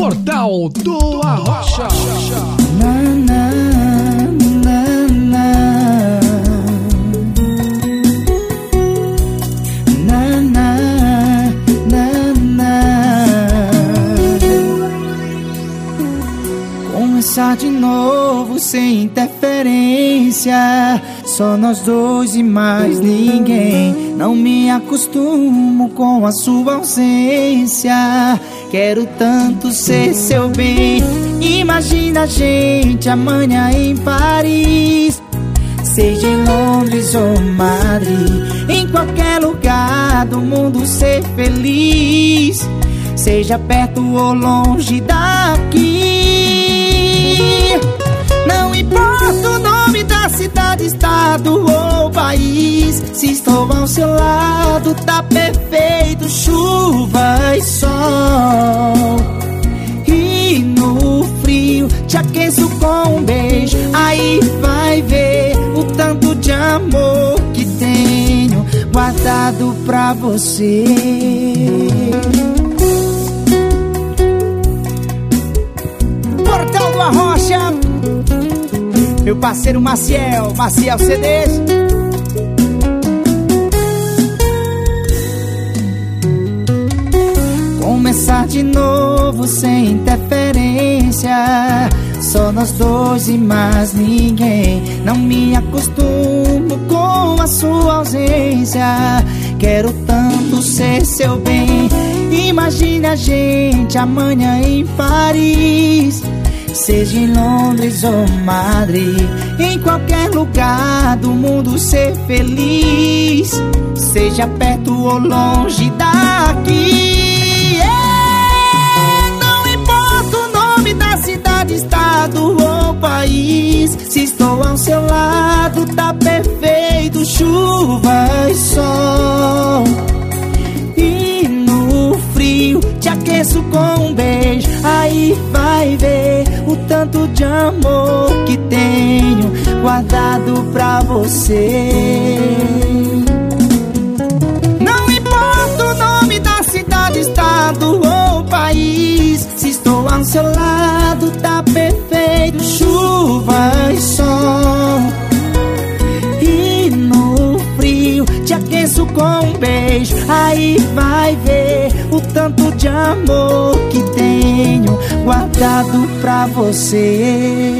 Portal do Arrocha. Começar de novo sem interferência. Só nós dois e mais ninguém. Não me acostumo com a sua ausência. Quero tanto ser seu bem. Imagina a gente amanhã em Paris. Seja em Londres ou Madrid, em qualquer lugar do mundo ser feliz. Seja perto ou longe daqui. Não importa o nome da cidade, estado ou país. Se estou ao seu lado, tá perfeito. Chuva e sol. E no frio te aqueço com um beijo. Aí vai ver o tanto de amor que tenho guardado pra você. Meu parceiro Maciel, Maciel CDs. Começar de novo sem interferência. Só nós dois e mais ninguém. Não me acostumo com a sua ausência. Quero tanto ser seu bem. Imagine a gente amanhã em Paris. Seja em Londres ou Madrid, em qualquer lugar do mundo ser feliz. Seja perto ou longe daqui. É, não importa o nome da cidade, estado ou país. Se estou ao seu lado, tá perfeito. Aí vai ver o tanto de amor que tenho guardado pra você. Não importa o nome da cidade, estado ou país. Se estou ao seu lado, tá perfeito. Chuva e sol. E no frio te aqueço com um beijo. Aí vai ver o tanto de amor guardado pra você.